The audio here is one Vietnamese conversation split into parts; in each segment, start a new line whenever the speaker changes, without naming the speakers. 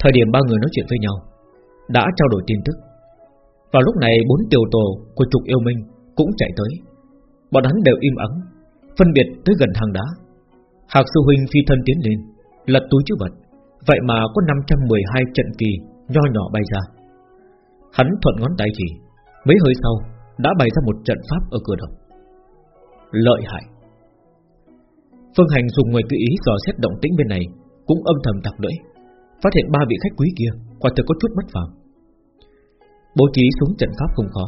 Thời điểm ba người nói chuyện với nhau, Đã trao đổi tin tức. Vào lúc này, bốn tiểu tổ của trục yêu minh Cũng chạy tới. Bọn hắn đều im ắng, Phân biệt tới gần hang đá. Hạc sư huynh phi thân tiến lên, Lật túi chữ vật. Vậy mà có 512 trận kỳ Nho nhỏ bay ra. Hắn thuận ngón tay chỉ, Mấy hơi sau đã bày ra một trận pháp ở cửa động. Lợi hại. Phương Hành dùng người tự ý dò xét động tĩnh bên này, Cũng âm thầm tặc lưỡi. Phát hiện ba vị khách quý kia, Quả thực có chút bất phàm. Bố trí xuống trận pháp không khó.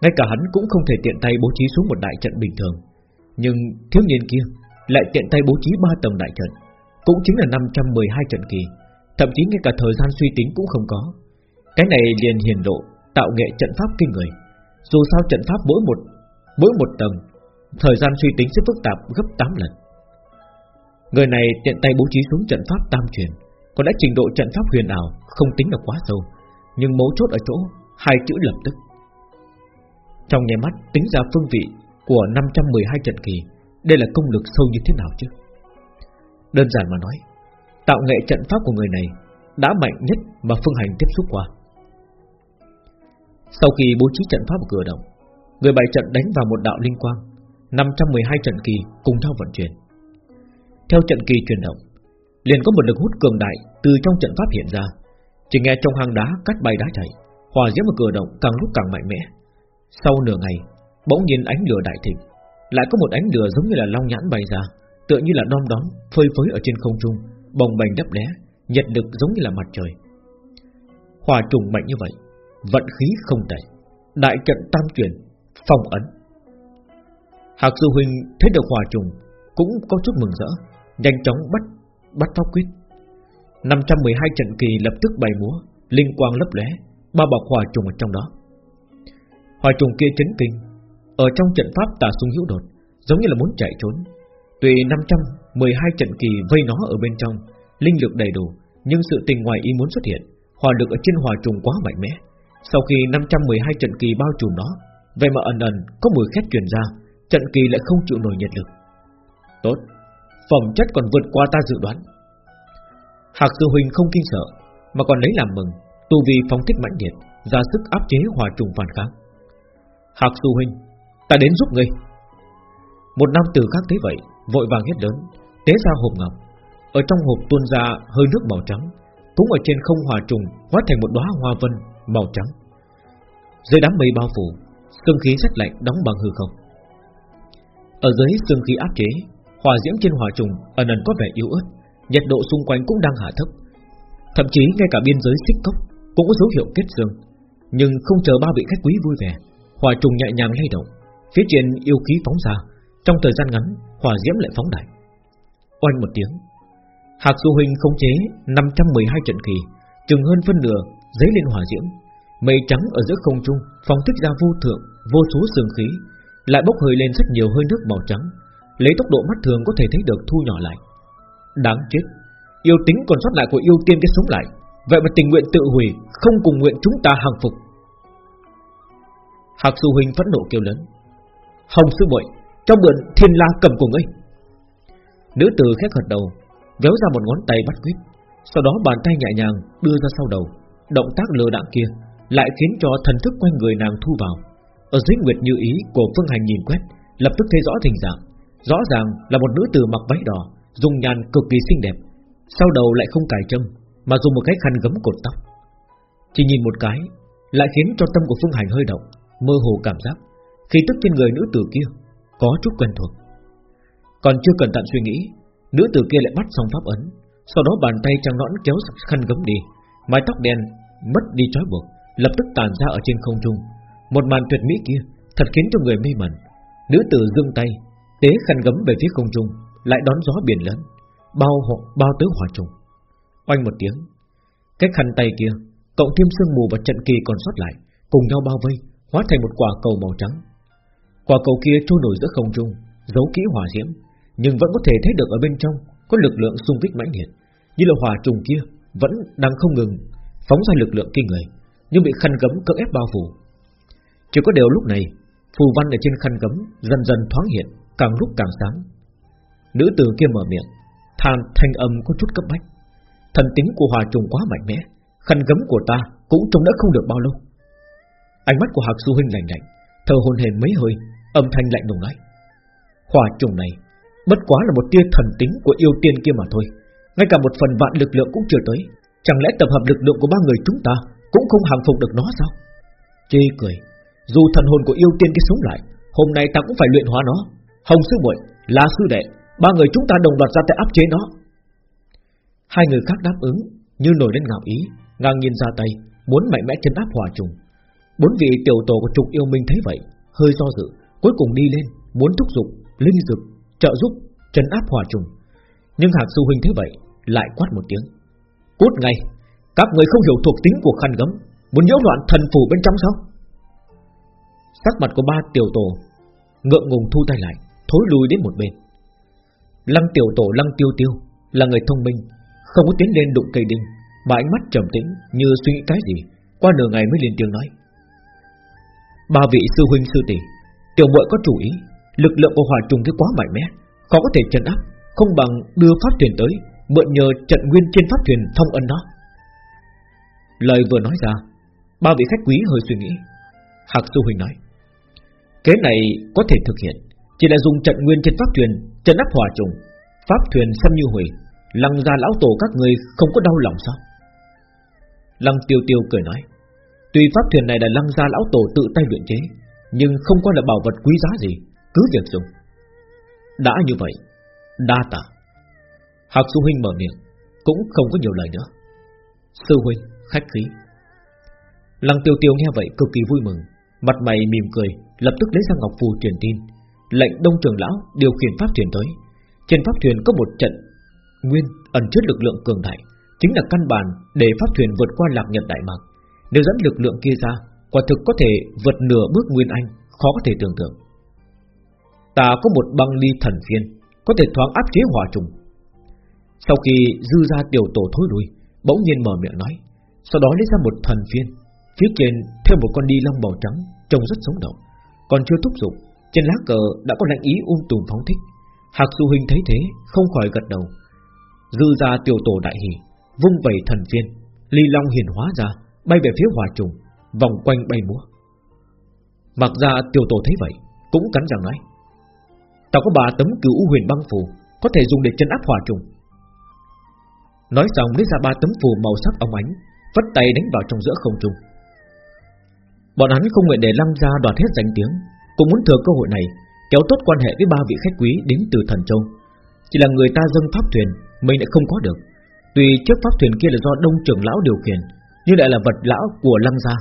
Ngay cả hắn cũng không thể tiện tay bố trí xuống một đại trận bình thường. Nhưng thiếu niên kia Lại tiện tay bố trí ba tầng đại trận, Cũng chính là 512 trận kỳ. Thậm chí ngay cả thời gian suy tính cũng không có. Cái này liền hiển lộ Tạo nghệ trận pháp kinh người. Dù sao trận pháp mỗi một Mỗi một tầng, Thời gian suy tính sẽ phức tạp gấp 8 lần. Người này tiện tay bố trí xuống trận pháp tam truyền. Còn đã trình độ trận pháp huyền ảo, Không tính là quá sâu. Nhưng mấu chốt ở chỗ, Hai chữ lập tức. Trong nháy mắt, tính ra phương vị Của 512 trận kỳ, Đây là công lực sâu như thế nào chứ? Đơn giản mà nói, Tạo nghệ trận pháp của người này Đã mạnh nhất mà Phương Hành tiếp xúc qua. Sau khi bố trí trận pháp cửa động, Người bày trận đánh vào một đạo linh quang 512 trận kỳ cùng nhau vận chuyển. Theo trận kỳ chuyển động Liền có một lực hút cường đại Từ trong trận pháp hiện ra. Chỉ nghe trong hang đá cắt bay đá chảy Hòa diễm ở cửa động càng lúc càng mạnh mẽ. Sau nửa ngày, Bỗng nhiên ánh lửa đại thịnh, Lại có một ánh lửa giống như là long nhãn bay ra, Tựa như là đom đóm phơi phới ở trên không trung, Bồng bềnh đắp lé Nhiệt lực giống như là mặt trời. Hòa trùng mạnh như vậy, Vận khí không tệ, Đại trận tam truyền Phong ấn. Hạc sư huynh thấy được hòa trùng Cũng có chút mừng rỡ, Nhanh chóng bắt bắt pháp quyết. 512 trận kỳ lập tức bày múa, Linh quang lấp lóe ba bọc hòa trùng ở trong đó. Hòa trùng kia chấn kinh. Ở trong trận pháp tà sung hữu đột, Giống như là muốn chạy trốn. Tùy 512 trận kỳ vây nó ở bên trong, Linh lực đầy đủ, Nhưng sự tình ngoài ý muốn xuất hiện, Hòa lực ở trên hòa trùng quá mạnh mẽ. Sau khi 512 trận kỳ bao trùm nó, Vậy mà ẩn ẩn có mùi khét truyền ra, Trận kỳ lại không chịu nổi nhiệt lực. Tốt. Phẩm chất còn vượt qua ta dự đoán. Hạc sư huynh không kinh sợ, Mà còn lấy làm mừng, Tu vi phóng thích mãnh liệt, Ra sức áp chế hòa trùng phản kháng. Hạc sư huynh, Ta đến giúp ngươi. Một nam tử khác thấy vậy, Vội vàng hét lớn, Tế ra hộp ngọc. Ở trong hộp tuôn ra hơi nước màu trắng, Cũng ở trên không hòa trùng Hóa thành một đóa hoa vân màu trắng. Dưới đám mây bao phủ Sương khí rất lạnh đóng bằng hư không. Ở dưới sương khí áp chế Hỏa diễm trên hỏa trùng, ẩn ẩn có vẻ yếu ớt, Nhiệt độ xung quanh cũng đang hạ thấp. Thậm chí ngay cả biên giới xích cốc Cũng có dấu hiệu kết dương Nhưng không chờ ba vị khách quý vui vẻ Hỏa trùng nhẹ nhàng lay động, Phía trên yêu khí phóng ra. Trong thời gian ngắn hỏa diễm lại phóng đại. Oanh một tiếng Hạc Du Huynh khống chế 512 trận kỳ, Chừng hơn phân nửa giấy lên hỏa diễm. Mây trắng ở giữa không trung, Phóng thích ra vô thượng, Vô số sương khí, Lại bốc hơi lên rất nhiều hơi nước màu trắng. Lấy tốc độ mắt thường có thể thấy được thu nhỏ lại. Đáng chết, Yêu tính còn sót lại của yêu tiên cái sống lại. Vậy mà tình nguyện tự hủy, Không cùng nguyện chúng ta hàng phục. Hạc sư huynh phẫn nộ kêu lớn. Hồng sư muội, Trong mượn thiên la cầm của ngươi Nữ tử khét gật đầu, Véo ra một ngón tay bắt quyết Sau đó bàn tay nhẹ nhàng đưa ra sau đầu. Động tác lừa đạn kia Lại khiến cho thần thức quanh người nàng thu vào. Ở dưới nguyệt như ý của Phương Hành nhìn quét, Lập tức thấy rõ hình dạng. Rõ ràng là một nữ tử mặc váy đỏ Dùng nhàn cực kỳ xinh đẹp. Sau đầu lại không cài chân, Mà dùng một cái khăn gấm cột tóc. Chỉ nhìn một cái, Lại khiến cho tâm của Phương Hành hơi động, Mơ hồ cảm giác, Khi tức trên người nữ tử kia, Có chút quen thuộc. Còn chưa cẩn thận suy nghĩ, Nữ tử kia lại bắt xong pháp ấn, Sau đó bàn tay trăng nõn kéo khăn gấm đi, Mái tóc đen, mất đi trói buộc, Lập tức tàn ra ở trên không trung. Một màn tuyệt mỹ kia, Thật khiến cho người mê mẩn. Nữ tử dương tay Tế khăn gấm về phía không trung, Lại đón gió biển lớn, Bao hộ, bao tứ hỏa trùng. Oanh một tiếng, Cái khăn tay kia Cộng thêm sương mù và trận kỳ còn sót lại, Cùng nhau bao vây, Hóa thành một quả cầu màu trắng. Quả cầu kia trôi nổi giữa không trung, Giấu kỹ hỏa diễm, Nhưng vẫn có thể thấy được ở bên trong, Có lực lượng xung kích mãnh liệt, Như là hỏa trùng kia Vẫn đang không ngừng Phóng ra lực lượng kinh người, Nhưng bị khăn gấm cưỡng ép bao phủ. Chỉ có điều lúc này, Phù văn ở trên khăn gấm dần dần thoáng hiện càng lúc càng sáng. Nữ tử kia mở miệng, than thanh âm có chút cấp bách. Thần tính của hòa trùng quá mạnh mẽ Khăn gấm của ta cũng trông đã không được bao lâu. Ánh mắt của Hạc du Huynh lạnh lạnh Thở hồn hển mấy hơi Âm thanh lạnh lùng nói. Hòa trùng này Bất quá là một tia thần tính của yêu tiên kia mà thôi. Ngay cả một phần vạn lực lượng cũng chưa tới. Chẳng lẽ tập hợp lực lượng của ba người chúng ta Cũng không hàng phục được nó sao? Chê cười Dù thần hồn của yêu tiên kia sống lại Hôm nay ta cũng phải luyện hóa nó. Hồng sư muội, là sư đệ Ba người chúng ta đồng loạt ra tay áp chế nó. Hai người khác đáp ứng Như nổi lên ngạo ý Ngang nhiên ra tay Muốn mạnh mẽ chân áp hòa trùng. Bốn vị tiểu tổ của trục yêu minh thấy vậy Hơi do dự Cuối cùng đi lên Muốn thúc giục Linh dực Trợ giúp Chân áp hòa trùng. Nhưng Hạc Sư Huynh thấy vậy Lại quát một tiếng. Cút ngay Các người không hiểu thuộc tính của khăn gấm Muốn nhiễu loạn thần phủ bên trong sao? Sắc mặt của ba tiểu tổ Ngượng ngùng thu tay lại. Thối lùi đến một bên. Lăng tiểu tổ, lăng tiêu tiêu Là người thông minh, Không có tiến lên đụng cây đinh, Mà ánh mắt trầm tĩnh như suy nghĩ cái gì, Qua nửa ngày mới lên tiếng nói. Ba vị sư huynh sư tỷ, Tiểu muội có chủ ý, Lực lượng của hỏa trùng kia quá mạnh mẽ, Khó có thể chấn áp, Không bằng đưa pháp thuyền tới, Mượn nhờ trận nguyên trên pháp thuyền thông ân đó. Lời vừa nói ra, Ba vị khách quý hơi suy nghĩ. Hạc sư huynh nói, Kế này có thể thực hiện. Chỉ là dùng trận nguyên trên pháp thuyền, Trận áp hỏa trùng. Pháp thuyền xâm như hủy Lăng ra lão tổ các người không có đau lòng sao? Lăng tiêu tiêu cười nói, Tuy pháp thuyền này là lăng gia lão tổ tự tay luyện chế, Nhưng không có là bảo vật quý giá gì, Cứ việc dùng. Đã như vậy, Đa tạ. Hạc sư huynh mở miệng, Cũng không có nhiều lời nữa. Sư huynh, khách khí. Lăng tiêu tiêu nghe vậy cực kỳ vui mừng, Mặt mày mỉm cười, Lập tức lấy ra ngọc phù truyền tin Lệnh đông trường lão điều khiển pháp thuyền tới. Trên pháp thuyền có một trận Nguyên ẩn chứa lực lượng cường đại, Chính là căn bản để pháp thuyền vượt qua lạc nhật đại mạc. Nếu dẫn lực lượng kia ra, Quả thực có thể vượt nửa bước Nguyên Anh, Khó có thể tưởng tượng. Ta có một băng ly thần phiên Có thể thoáng áp chế hỏa trùng. Sau khi dư ra tiểu tổ thối lui, Bỗng nhiên mở miệng nói, Sau đó lấy ra một thần phiên Phía trên theo một con đi long màu trắng, Trông rất sống động, Còn chưa thúc giục. Trên lá cờ đã có lệnh ý ung tùm phóng thích Hạc Du Huynh thấy thế Không khỏi gật đầu Dư ra tiểu tổ đại hỉ, Vung vẩy thần phiên Ly long hiển hóa ra bay về phía hòa trùng, vòng quanh bay múa. Mặc ra tiểu tổ thấy vậy, cũng cắn răng nói: "Ta có ba tấm cửu huyền băng phù, có thể dùng để chân áp hòa trùng." Nói xong lấy ra ba tấm phù màu sắc óng ánh, vất tay đánh vào trong giữa không trung. Bọn hắn không nguyện để lăng ra đoạt hết danh tiếng, cũng muốn thừa cơ hội này kéo tốt quan hệ với ba vị khách quý đến từ thần châu. Chỉ là người ta dâng pháp thuyền, mình lại không có được. Tuy chiếc pháp thuyền kia là do đông trưởng lão điều khiển, nhưng lại là vật lão của lăng gia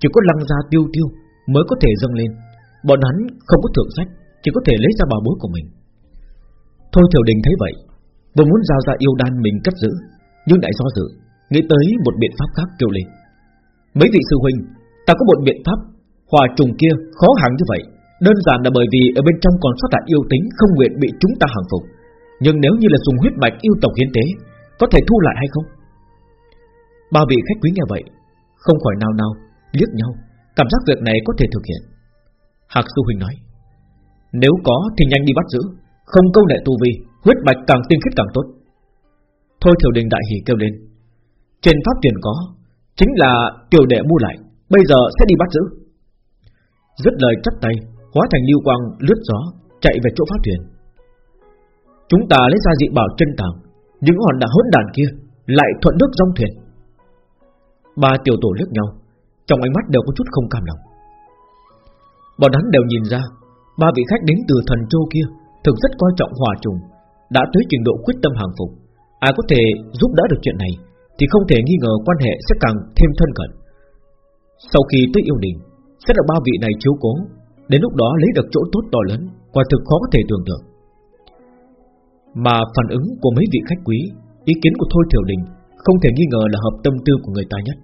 Chỉ có lăng gia tiêu tiêu Mới có thể dâng lên Bọn hắn không có thượng sách Chỉ có thể lấy ra bảo bối của mình Thôi Thiểu Đình thấy vậy Vừa muốn giao ra yêu đan mình cất giữ Nhưng lại do dự Nghĩ tới một biện pháp khác kêu lên Mấy vị sư huynh Ta có một biện pháp Hòa trùng kia khó hẳn như vậy. Đơn giản là bởi vì ở bên trong còn sót lại yêu tính Không nguyện bị chúng ta hàng phục. Nhưng nếu như là dùng huyết mạch yêu tộc hiến tế, Có thể thu lại hay không? Ba vị khách quý nghe vậy, Không khỏi nào nào liếc nhau. Cảm giác việc này có thể thực hiện. Hạc Du Huynh nói, Nếu có thì nhanh đi bắt giữ. Không câu nệ tu vi Huyết bạch càng tinh khiết càng tốt. Thôi Thiểu Đình đại Hỷ kêu lên, Trên pháp tiền có, Chính là tiểu đệ mua lại, Bây giờ sẽ đi bắt giữ. Dứt lời chắp tay, Hóa thành lưu quang lướt gió, Chạy về chỗ pháp thuyền. Chúng ta lấy ra dị bảo chân tàng, Những hòn đá hỗn đàn kia Lại thuận nước dòng thuyền. Ba tiểu tổ liếc nhau, Trong ánh mắt đều có chút không cam lòng. Bọn hắn đều nhìn ra, Ba vị khách đến từ thần châu kia Thực rất coi trọng hòa trùng, Đã tới trình độ quyết tâm hàng phục. Ai có thể giúp đỡ được chuyện này Thì không thể nghi ngờ quan hệ sẽ càng thêm thân cận. Sau khi tới yêu đình sẽ được ba vị này chiếu cố Đến lúc đó lấy được chỗ tốt to lớn Quả thực khó có thể tưởng tượng. Mà phản ứng của mấy vị khách quý Ý kiến của Thôi Thiểu Đình Không thể nghi ngờ là hợp tâm tư của người ta nhất.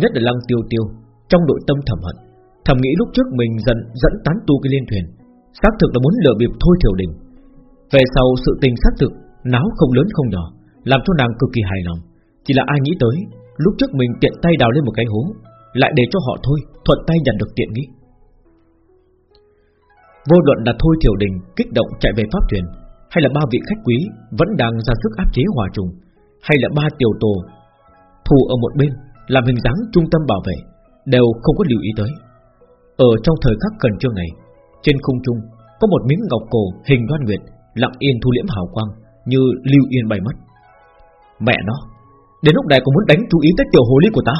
Nhất là lăng tiêu tiêu Trong nội tâm thầm hận Thầm nghĩ lúc trước mình dẫn, dẫn tán tu cái liên thuyền Xác thực là muốn lừa bịp thôi thiểu đình. Về sau sự tình xác thực Náo không lớn không nhỏ Làm cho nàng cực kỳ hài lòng. Chỉ là ai nghĩ tới Lúc trước mình tiện tay đào lên một cái hố lại để cho họ thôi thuận tay nhận được tiện nghi Vô luận là thôi thiểu đình Kích động chạy về pháp thuyền Hay là ba vị khách quý Vẫn đang ra sức áp chế hòa trùng hay là ba tiểu tổ thù ở một bên làm hình dáng trung tâm bảo vệ đều không có lưu ý tới. Ở trong thời khắc cần trương này, trên không trung có một miếng ngọc cổ hình đoan nguyệt lặng yên thu liễm hào quang như lưu yên bay mất. Mẹ nó, đến lúc này còn muốn đánh chú ý tới tiểu hồ ly của ta.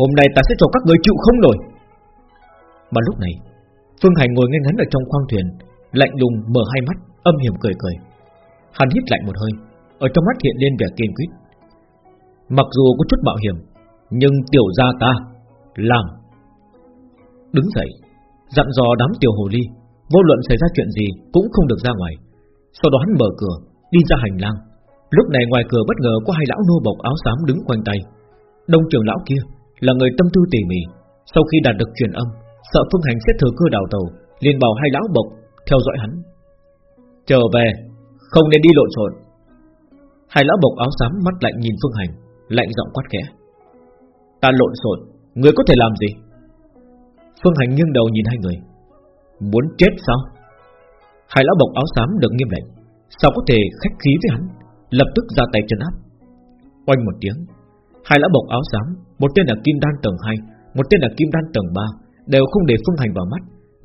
Hôm nay ta sẽ cho các người chịu không nổi. Mà lúc này, Phương Hành ngồi ngay ngắn ở trong khoang thuyền, lạnh lùng mở hai mắt, âm hiểm cười cười. Hắn hít lạnh một hơi, ở trong mắt hiện lên vẻ kiên quyết. Mặc dù có chút mạo hiểm, nhưng tiểu gia ta làm. Đứng dậy, dặn dò đám tiểu hồ ly, vô luận xảy ra chuyện gì cũng không được ra ngoài. Sau đó hắn mở cửa, đi ra hành lang. Lúc này ngoài cửa bất ngờ có hai lão nô bọc áo xám đứng quanh tay. Đông trưởng lão kia là người tâm tư tỉ mỉ, sau khi đạt được truyền âm, sợ Phương Hành sẽ thừa cơ đào tàu, liền bảo hai lão bộc theo dõi hắn. Trở về, không nên đi lộn xộn. Hai lão bộc áo xám mắt lạnh nhìn Phương Hành, lạnh giọng quát khẽ. Ta lộn xộn, người có thể làm gì? Phương Hành nghiêng đầu nhìn hai người. Muốn chết sao? Hai lão bộc áo xám được nghiêm lệnh, sao có thể khách khí với hắn? Lập tức ra tay chân áp. Oanh một tiếng, hai lão bộc áo xám, một tên là Kim Đan tầng 2, một tên là Kim Đan tầng 3, đều không để Phương Hành vào mắt,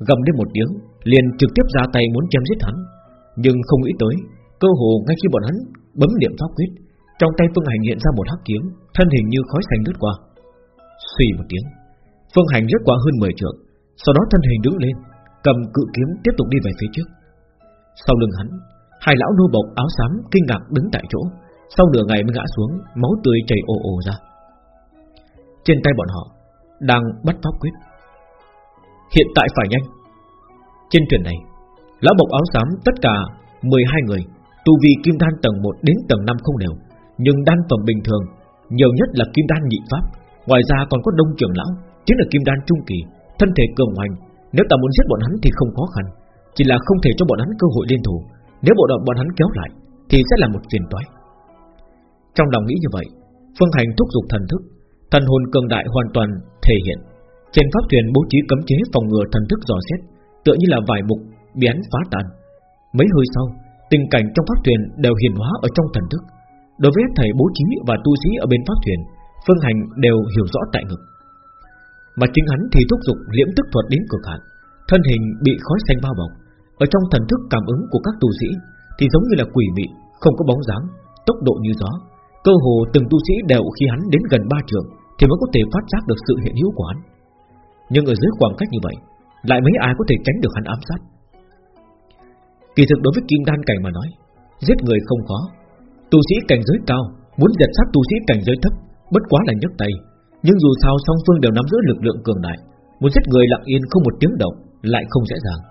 gầm lên một tiếng, liền trực tiếp ra tay muốn chém giết hắn. Nhưng không nghĩ tới, cơ hồ ngay khi bọn hắn bấm niệm pháp quyết, trong tay Phương Hành hiện ra một hắc kiếm, thân hình như khói xanh lướt qua. Xì một tiếng, Phương Hành lướt qua hơn 10 trượng, sau đó thân hình đứng lên, cầm cự kiếm tiếp tục đi về phía trước. Sau lưng hắn, hai lão nô bộc áo xám kinh ngạc đứng tại chỗ, sau nửa ngày mới ngã xuống, máu tươi chảy ồ ồ ra. Trên tay bọn họ đang bắt pháp quyết. Hiện tại phải nhanh. Trên thuyền này, lão bộc áo xám tất cả 12 người, tu vi kim đan tầng 1 đến tầng 5 không đều, nhưng đan phẩm bình thường, nhiều nhất là kim đan nhị pháp, ngoài ra còn có đông trưởng lão, chính là kim đan trung kỳ, thân thể cường hoành, nếu ta muốn giết bọn hắn thì không khó khăn, chỉ là không thể cho bọn hắn cơ hội liên thủ, nếu bộ đội bọn hắn kéo lại thì sẽ là một phiền toái. Trong lòng nghĩ như vậy, Phương Hành thúc giục thần thức, thần hồn cường đại hoàn toàn thể hiện. Trên pháp thuyền bố trí cấm chế phòng ngừa thần thức dò xét, tựa như là vài mục biến phá tan. Mấy hơi sau, tình cảnh trong pháp thuyền đều hiện hóa ở trong thần thức. Đối với thầy bố trí và tu sĩ ở bên pháp thuyền, Phương Hành đều hiểu rõ tại ngực. Mà chính hắn thì thúc giục liễm tức thuật đến cực hạn, thân hình bị khói xanh bao bọc, ở trong thần thức cảm ứng của các tu sĩ thì giống như là quỷ mị, không có bóng dáng, tốc độ như gió. Cơ hồ từng tu sĩ đều khi hắn đến gần ba trường thì mới có thể phát giác được sự hiện hữu của hắn. Nhưng ở dưới khoảng cách như vậy, lại mấy ai có thể tránh được hắn ám sát? Kỳ thực đối với kim đan cảnh mà nói, giết người không khó. Tu sĩ cảnh giới cao muốn giật sát tu sĩ cảnh giới thấp, bất quá là nhấc tay. Nhưng dù sao song phương đều nắm giữ lực lượng cường đại, muốn giết người lặng yên không một tiếng động lại không dễ dàng.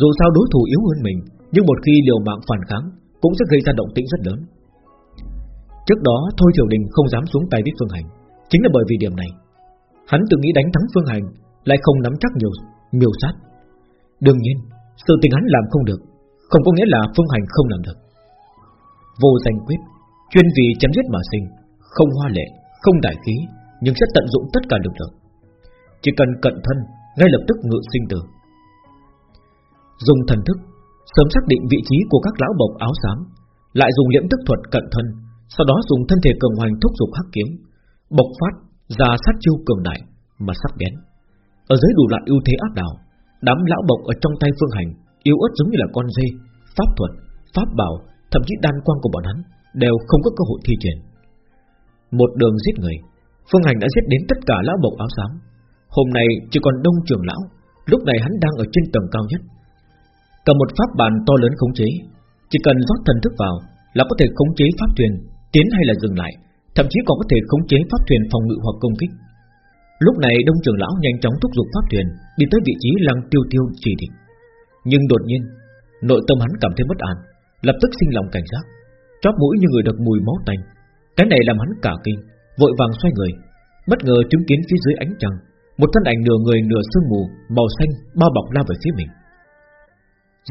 Dù sao đối thủ yếu hơn mình, nhưng một khi liều mạng phản kháng, cũng sẽ gây ra động tĩnh rất lớn. Trước đó Thôi Thiểu Đình không dám xuống tay với Phương Hành, chính là bởi vì điểm này. Hắn tự nghĩ đánh thắng Phương Hành, lại không nắm chắc nhiều miêu sát. Đương nhiên, sự tình hắn làm không được, không có nghĩa là Phương Hành không làm được. Vô danh quyết, chuyên vì chấm giết mà sinh, không hoa lệ, không đại khí, nhưng sẽ tận dụng tất cả lực lượng. Chỉ cần cận thân, ngay lập tức ngự sinh tử. Dùng thần thức Sớm xác định vị trí của các lão bộc áo xám Lại dùng liễm tức thuật cận thân sau đó dùng thân thể cường hoành thúc giục hắc kiếm Bộc phát ra sát chiêu cường đại Mà sắc bén Ở dưới đủ loại ưu thế áp đảo Đám lão bộc ở trong tay phương hành Yếu ớt giống như là con dê Pháp thuật, pháp bảo Thậm chí đan quang của bọn hắn Đều không có cơ hội thi triển. Một đường giết người Phương Hành đã giết đến tất cả lão bộc áo xám. Hôm nay chỉ còn đông trưởng lão Lúc này hắn đang ở trên tầng cao nhất. Cầm một pháp bàn to lớn khống chế Chỉ cần rót thần thức vào Là có thể khống chế pháp thuyền Tiến hay là dừng lại, Thậm chí còn có thể khống chế pháp thuyền phòng ngự hoặc công kích. Lúc này đông trưởng lão nhanh chóng thúc giục pháp thuyền, Đi tới vị trí lăng tiêu tiêu chỉ định Nhưng đột nhiên, Nội tâm hắn cảm thấy bất an, Lập tức sinh lòng cảnh giác. Chóp mũi như người được mùi máu tanh. Cái này làm hắn cả kinh, Vội vàng xoay người. Bất ngờ chứng kiến phía dưới ánh trăng, Một thân ảnh nửa người nửa sương mù, Màu xanh, bao bọc lao về phía mình.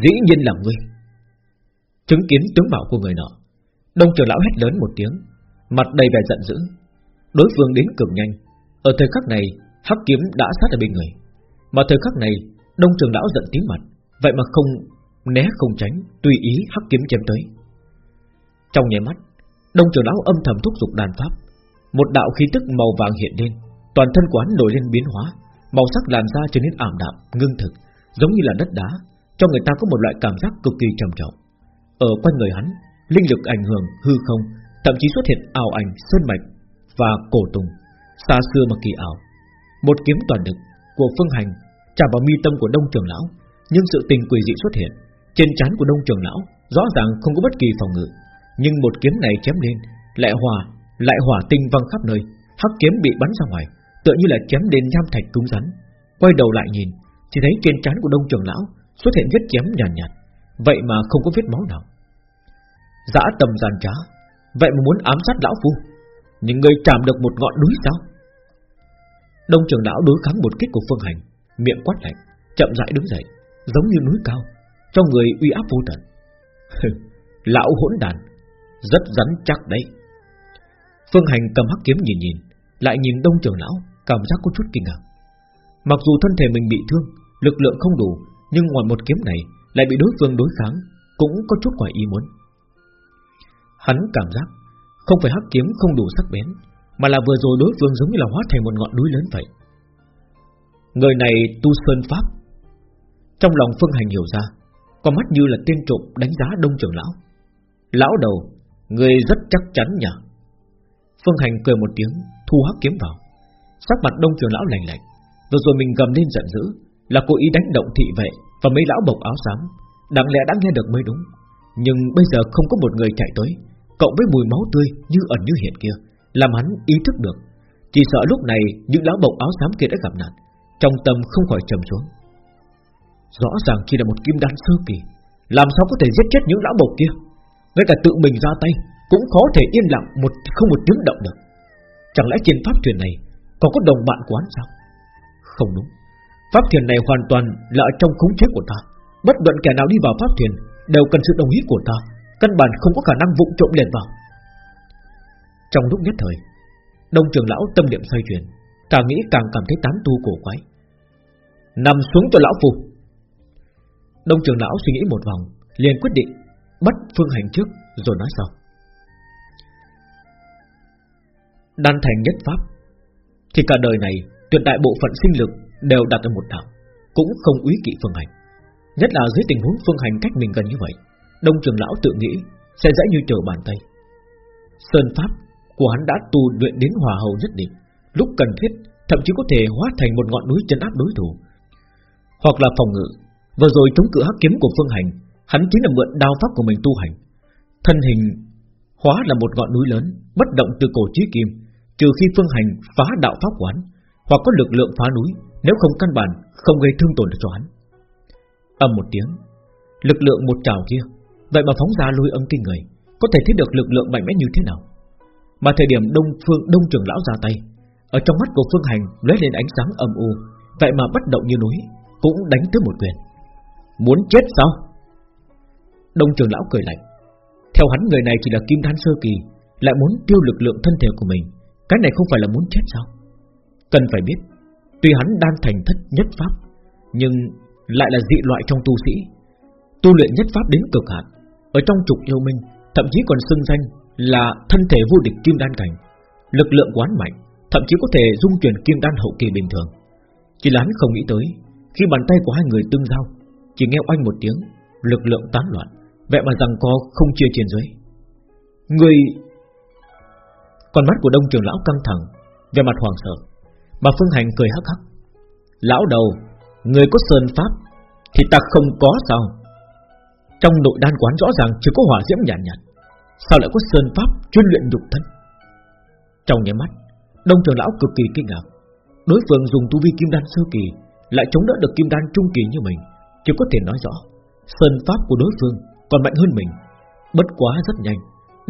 Dĩ nhiên là ngươi. Chứng kiến tướng mạo của người nọ Đông trưởng lão hét lớn một tiếng Mặt đầy vẻ giận dữ. Đối phương đến cực nhanh. Ở thời khắc này Hắc kiếm đã sát ở bên người. Mà thời khắc này Đông trưởng lão giận tím mặt Vậy mà không né không tránh Tùy ý hắc kiếm chém tới. Trong nháy mắt Đông trưởng lão âm thầm thúc giục đàn pháp. Một đạo khí tức màu vàng hiện lên Toàn thân quán nổi lên biến hóa Màu sắc làn da trở nên ảm đạm, ngưng thực Giống như là đất đá Cho người ta có một loại cảm giác cực kỳ trầm trọng. Ở quanh người hắn Linh lực ảnh hưởng, hư không Thậm chí xuất hiện ảo ảnh, sơn mạch Và cổ tùng Xa xưa mà kỳ ảo. Một kiếm toàn lực của phương hành chạm vào mi tâm của đông Trường lão Nhưng sự tình quỷ dị xuất hiện. Trên trán của đông Trường lão Rõ ràng không có bất kỳ phòng ngự Nhưng một kiếm này chém lên Lại hòa, lại hỏa tinh văng khắp nơi. Hắc kiếm bị bắn ra ngoài Tựa như là chém đến nham thạch cứng rắn. Quay đầu lại nhìn Chỉ thấy trên trán của đông Trường lão Xuất hiện vết chém nhàn nhạt, nhạt. Vậy mà không có vết máu nào. Dã tầm giàn trá, Vậy mà muốn ám sát lão phu, Nhưng người chạm được một ngọn núi sao? Đông trưởng lão đối kháng một kích của phương hành, Miệng quát lạnh, Chậm rãi đứng dậy, Giống như núi cao, Cho người uy áp vô tận. Lão hỗn đàn, Rất rắn chắc đấy. Phương hành cầm hắc kiếm nhìn nhìn, Lại nhìn đông trưởng lão, Cảm giác có chút kinh ngạc. Mặc dù thân thể mình bị thương, Lực lượng không đủ, Nhưng ngoài một kiếm này, Lại bị đối phương đối kháng, Cũng có chút ngoài ý muốn. Hắn cảm giác Không phải hắc kiếm không đủ sắc bén, Mà là vừa rồi đối phương giống như là hóa thành một ngọn núi lớn vậy. Người này tu sơn pháp. Trong lòng Phương Hành hiểu ra Có mắt như là tiên trộm đánh giá đông trưởng lão. Lão đầu, Người rất chắc chắn nhỉ? Phương Hành cười một tiếng, Thu hắc kiếm vào. Sắc mặt đông trưởng lão lạnh lạnh, Vừa rồi mình gầm lên giận dữ, Là cố ý đánh động thị vệ Và mấy lão bộc áo xám, Đáng lẽ đã nghe được mới đúng. Nhưng bây giờ không có một người chạy tới Cộng với mùi máu tươi như ẩn như hiện kia, Làm hắn ý thức được. Chỉ sợ lúc này những lão bộc áo xám kia đã gặp nạn, Trong tâm không khỏi trầm xuống. Rõ ràng chỉ là một kim đan sơ kỳ, Làm sao có thể giết chết những lão bộc kia? Ngay cả tự mình ra tay Cũng khó thể yên lặng một, không một tiếng động được. Chẳng lẽ trên pháp truyền này Còn có đồng bạn quán sao? Không đúng. Pháp truyền này hoàn toàn là ở trong khống chế của ta. Bất luận kẻ nào đi vào pháp truyền Đều cần sự đồng ý của ta. Căn bản không có khả năng vụng trộm liền vào. Trong lúc nhất thời, Đông trường lão tâm niệm xoay chuyển, Càng nghĩ càng cảm thấy tán tu cổ quái. Nằm xuống cho lão phù Đông trường lão suy nghĩ một vòng, liền quyết định Bắt phương hành trước rồi nói sau. Đan thành nhất pháp, Thì cả đời này, Tuyệt đại bộ phận sinh lực đều đặt ở một đạo, Cũng không úy kỵ phương hành. Nhất là dưới tình huống phương hành cách mình gần như vậy Đông trưởng lão tự nghĩ Sẽ dễ như trở bàn tay. Sơn pháp của hắn đã tu luyện đến hòa hầu nhất định. Lúc cần thiết, Thậm chí có thể hóa thành một ngọn núi chân áp đối thủ. Hoặc là phòng ngự. Vừa rồi chống cự hắc kiếm của phương hành, Hắn chính là mượn đao pháp của mình tu hành. Thân hình hóa là một ngọn núi lớn, Bất động từ cổ chí kim. Trừ khi phương hành phá đạo pháp quán Hoặc có lực lượng phá núi, Nếu không căn bản, không gây thương tổn được cho hắn. Âm một tiếng, Lực lượng một trào kia Vậy mà phóng ra lôi âm kinh người, Có thể thấy được lực lượng mạnh mẽ như thế nào? Mà thời điểm đông phương, đông trường lão ra tay, Ở trong mắt của phương hành lóe lên ánh sáng âm u, Vậy mà bất động như núi, Cũng đánh tới một quyền. Muốn chết sao? Đông trường lão cười lạnh. Theo hắn, người này chỉ là kim đan sơ kỳ, Lại muốn tiêu lực lượng thân thể của mình. Cái này không phải là muốn chết sao? Cần phải biết, Tuy hắn đang thành thất nhất pháp, Nhưng lại là dị loại trong tu sĩ. Tu luyện nhất pháp đến cực hạn. Ở trong trục yêu minh, Thậm chí còn xưng danh là thân thể vô địch kim đan cảnh, Lực lượng quán mạnh, Thậm chí có thể dung chuyển kim đan hậu kỳ bình thường. Chỉ là hắn không nghĩ tới, Khi bàn tay của hai người tương giao, Chỉ nghe oanh một tiếng, Lực lượng tán loạn Vậy mà rằng co không chia trên dưới. Người Con mắt của đông trường lão căng thẳng Về mặt hoàng sợ. Bà Phương Hành cười hắc hắc. Lão đầu, Người có sơn pháp Thì ta không có sao. Trong nội đan quán rõ ràng chỉ có hỏa diễm nhàn nhạt, nhạt Sao lại có sơn pháp chuyên luyện nhục thân? Trong nháy mắt Đông trường lão cực kỳ kinh ngạc. Đối phương dùng tu vi kim đan sơ kỳ Lại chống đỡ được kim đan trung kỳ như mình Chỉ có thể nói rõ Sơn pháp của đối phương còn mạnh hơn mình. Bất quá rất nhanh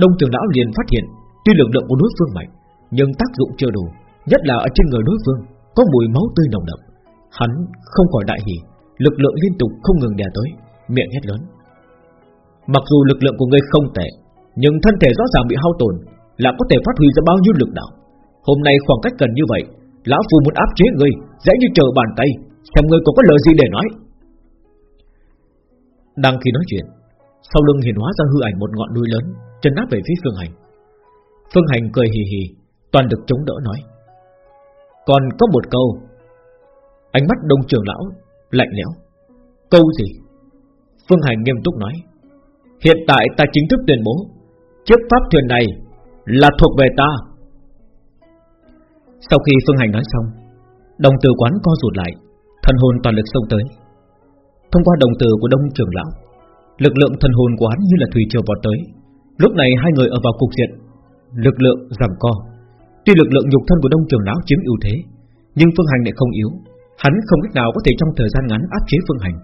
Đông trường lão liền phát hiện Tuy lực lượng của đối phương mạnh Nhưng tác dụng chưa đủ Nhất là ở trên người đối phương Có mùi máu tươi nồng đậm. Hắn không khỏi đại hỉ Lực lượng liên tục không ngừng đè tới Miệng hét lớn. Mặc dù lực lượng của ngươi không tệ, Nhưng thân thể rõ ràng bị hao tổn, Là có thể phát huy ra bao nhiêu lực đạo. Hôm nay khoảng cách gần như vậy, Lão Phu muốn áp chế ngươi Dễ như chờ bàn tay, Xem ngươi có có lời gì để nói. Đang khi nói chuyện, Sau lưng hiện hóa ra hư ảnh một ngọn núi lớn, Chân áp về phía phương hành. Phương Hành cười hì hì, Toàn được chống đỡ nói, Còn có một câu. Ánh mắt đông Trường lão lạnh lẽo, Câu gì? Phương Hành nghiêm túc nói Hiện tại ta chính thức tuyên bố, Chiếc pháp thuyền này Là thuộc về ta. Sau khi Phương Hành nói xong, Đồng từ quán co rụt lại, Thần hồn toàn lực xông tới. Thông qua đồng từ của đông trưởng lão, Lực lượng thần hồn của hắn như là thủy triều vọt tới. Lúc này hai người ở vào cục diện, Lực lượng giảm co. Tuy lực lượng nhục thân của đông trưởng lão chiếm ưu thế, Nhưng Phương Hành lại không yếu. Hắn không cách nào có thể trong thời gian ngắn áp chế Phương Hành.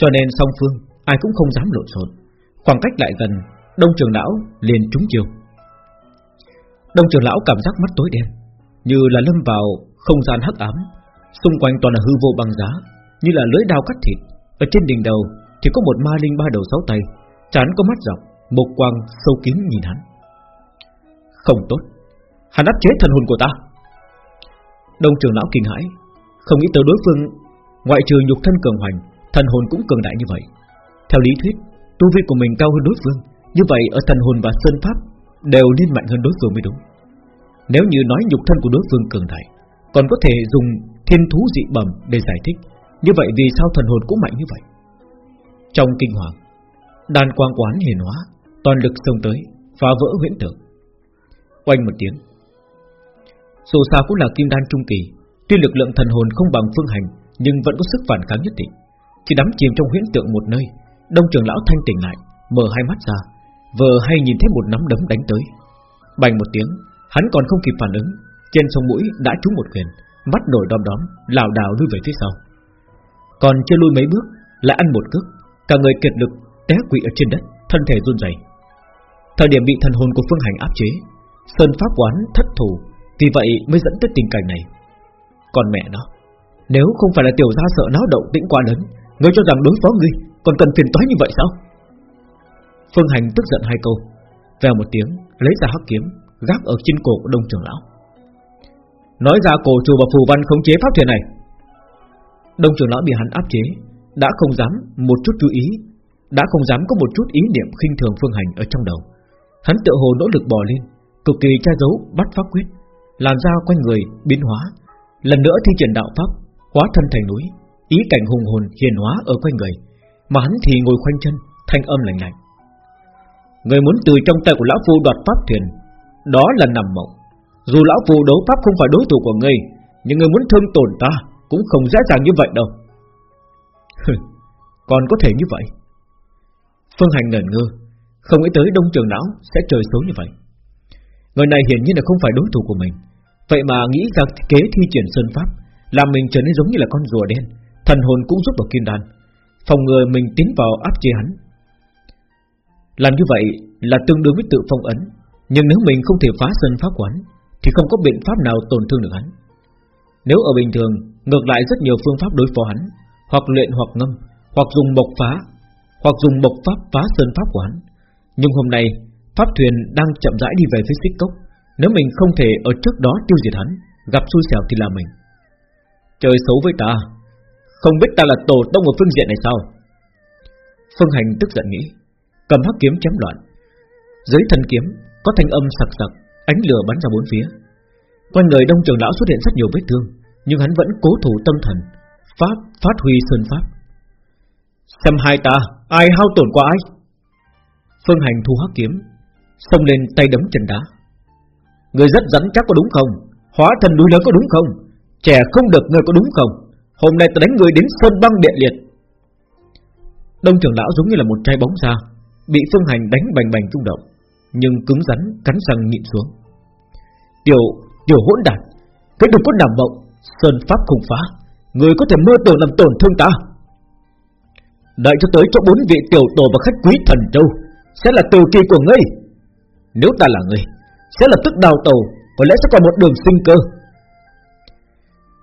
Cho nên song phương Ai cũng không dám lộn xộn. Khoảng cách lại gần, Đông trường lão liền trúng chiều. Đông trường lão cảm giác mắt tối đen, Như là lâm vào không gian hắc ám. Xung quanh toàn là hư vô băng giá, Như là lưỡi đao cắt thịt. Ở trên đỉnh đầu thì có một ma linh ba đầu sáu tay, Chán có mắt dọc Một quang sâu kín nhìn hắn. Không tốt, Hắn áp chế thần hồn của ta. Đông trường lão kinh hãi, Không nghĩ tới đối phương, Ngoại trừ nhục thân cường hoành, Thần hồn cũng cường đại như vậy. Theo lý thuyết Tu vi của mình cao hơn đối phương. Như vậy ở thần hồn và sơn pháp Đều nên mạnh hơn đối phương mới đúng. Nếu như nói nhục thân của đối phương cường đại, Còn có thể dùng thiên thú dị bẩm để giải thích. Như vậy vì sao thần hồn cũng mạnh như vậy? Trong kinh hoàng, Đàn quang quán hiền hóa, Toàn lực xông tới, Phá vỡ huyễn tưởng Oanh một tiếng Dù sao cũng là kim đan trung kỳ. Tuy lực lượng thần hồn không bằng phương hành, Nhưng vẫn có sức phản kháng nhất định. Chỉ đắm chìm trong huyễn tượng một nơi Đông trưởng lão thanh tỉnh lại, Mở hai mắt ra Vừa hay nhìn thấy một nắm đấm đánh tới. Bành một tiếng, Hắn còn không kịp phản ứng, Trên sông mũi đã trúng một quyền Mắt nổi đom đóm, lảo đảo lui về phía sau. Còn chưa lui mấy bước, Lại ăn một cước, Cả người kiệt lực, té quỵ ở trên đất, Thân thể run rẩy. Thời điểm bị thần hồn của Phương Hành áp chế, Sơn pháp quán thất thủ, Vì vậy mới dẫn tới tình cảnh này. Còn mẹ nó, Nếu không phải là tiểu gia sợ náo động tĩnh quá lớn Ngươi cho rằng đối phó ngươi còn cần phiền toái như vậy sao? Phương Hành tức giận hai câu, Vèo một tiếng, lấy ra hắc kiếm, Gác ở trên cổ của đông trưởng lão. Nói ra cổ chùa và phù văn khống chế pháp thuyền này. Đông trưởng lão bị hắn áp chế, Đã không dám một chút chú ý, Đã không dám có một chút ý niệm khinh thường phương hành ở trong đầu. Hắn tự hồ nỗ lực bò lên, Cực kỳ tra dấu bắt pháp quyết Làm ra quanh người biến hóa, Lần nữa thi triển đạo pháp, Hóa thân thành núi, Ý cảnh hùng hồn hiền hóa ở quanh người. Mà hắn thì ngồi khoanh chân, Thanh âm lạnh lạnh. Người muốn từ trong tay của lão phu đoạt pháp thuyền Đó là nằm mộng. Dù lão phu đấu pháp không phải đối thủ của ngươi, Nhưng người muốn thương tổn ta Cũng không dễ dàng như vậy đâu. Còn có thể như vậy. Phương Hành ngẩn ngơ, Không nghĩ tới đông trường não sẽ trời xấu như vậy. Người này hiển nhiên là không phải đối thủ của mình. Vậy mà nghĩ ra kế thi triển sơn pháp, Làm mình trở nên giống như là con rùa đen, Thần hồn cũng giúp vào kim đan. Phòng ngừa mình tiến vào áp chế hắn. Làm như vậy là tương đương với tự phong ấn, Nhưng nếu mình không thể phá sơn pháp quán, Thì không có biện pháp nào tổn thương được hắn. Nếu ở bình thường, Ngược lại rất nhiều phương pháp đối phó hắn, Hoặc luyện hoặc ngâm, Hoặc dùng bộc phá, Hoặc dùng bộc pháp phá sơn pháp quán Nhưng hôm nay, Pháp thuyền đang chậm rãi đi về phía xích cốc. Nếu mình không thể ở trước đó tiêu diệt hắn, Gặp xui xẻo thì là mình. Trời xấu với ta không biết ta là tổ tông ở phương diện này sao? Phương Hành tức giận nghĩ, Cầm hắc kiếm chém loạn. Dưới thân kiếm, có thanh âm sặc sặc, Ánh lửa bắn ra bốn phía. Quanh người đông trường lão xuất hiện rất nhiều vết thương, Nhưng hắn vẫn cố thủ tâm thần, Pháp, phát huy sơn pháp. Xem hai ta, Ai hao tổn qua ai? Phương Hành thu hắc kiếm, Xông lên tay đấm chân đá. Người rất rắn chắc có đúng không? Hóa thần núi lớn có đúng không? Trẻ không được người có đúng không? Hôm nay ta đánh người đến sơn băng địa liệt. Đông trưởng lão giống như là một chai bóng ra Bị phương hành đánh bành bành rung động, Nhưng cứng rắn cắn răng nhịn xuống. Tiểu Tiểu hỗn đản, Cái đừng có nằm mộng, Sơn pháp khủng phá, Người có thể mơ tưởng làm tổn thương ta. Đợi cho tới chỗ bốn vị tiểu tổ và khách quý thần châu, Sẽ là từ kỳ của ngươi. Nếu ta là ngươi, Sẽ lập tức đào tàu, Có lẽ sẽ còn một đường sinh cơ.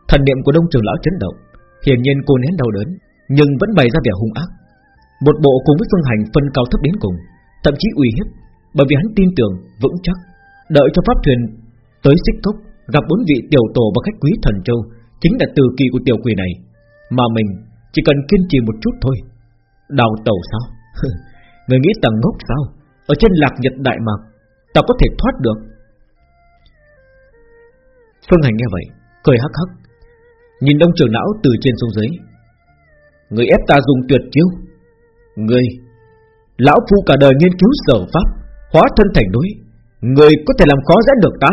Thần niệm của đông trưởng lão chấn động Hiển nhiên cô nén đau đớn, Nhưng vẫn bày ra vẻ hung ác. Một bộ cùng với phương hành phân cao thấp đến cùng, Thậm chí uy hiếp, Bởi vì hắn tin tưởng, vững chắc. Đợi cho pháp thuyền tới xích cốc, Gặp bốn vị tiểu tổ và khách quý thần châu, Chính là từ kỳ của tiểu quỷ này. Mà mình chỉ cần kiên trì một chút thôi. Đào tàu sao? Người nghĩ tầng ngốc sao? Ở trên lạc nhật đại mạc, Ta có thể thoát được. Phương Hành nghe vậy, Cười hắc hắc. Nhìn đông trưởng lão từ trên xuống dưới. Người ép ta dùng tuyệt chiêu. Người, Lão phu cả đời nghiên cứu sở pháp, Hóa thân thành núi. Người có thể làm khó dễ được ta.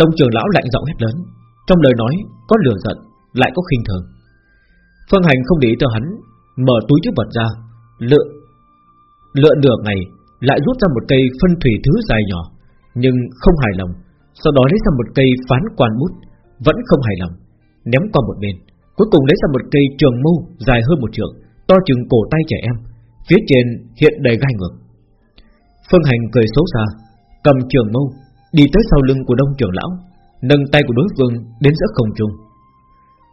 Đông trưởng lão lạnh giọng hét lớn. Trong lời nói, có lửa giận, Lại có khinh thường. Phương Hành không để ý cho hắn, Mở túi chứa vật ra, Lựa Lựa nửa ngày, Lại rút ra một cây phân thủy thứ dài nhỏ, Nhưng không hài lòng, Sau đó lấy ra một cây phán quan bút. Vẫn không hài lòng. Ném qua một bên Cuối cùng lấy ra một cây trường mâu dài hơn một trượng To chừng cổ tay trẻ em Phía trên hiện đầy gai ngược. Phương Hành cười xấu xa Cầm trường mâu Đi tới sau lưng của đông trưởng lão Nâng tay của đối phương đến giữa không trung.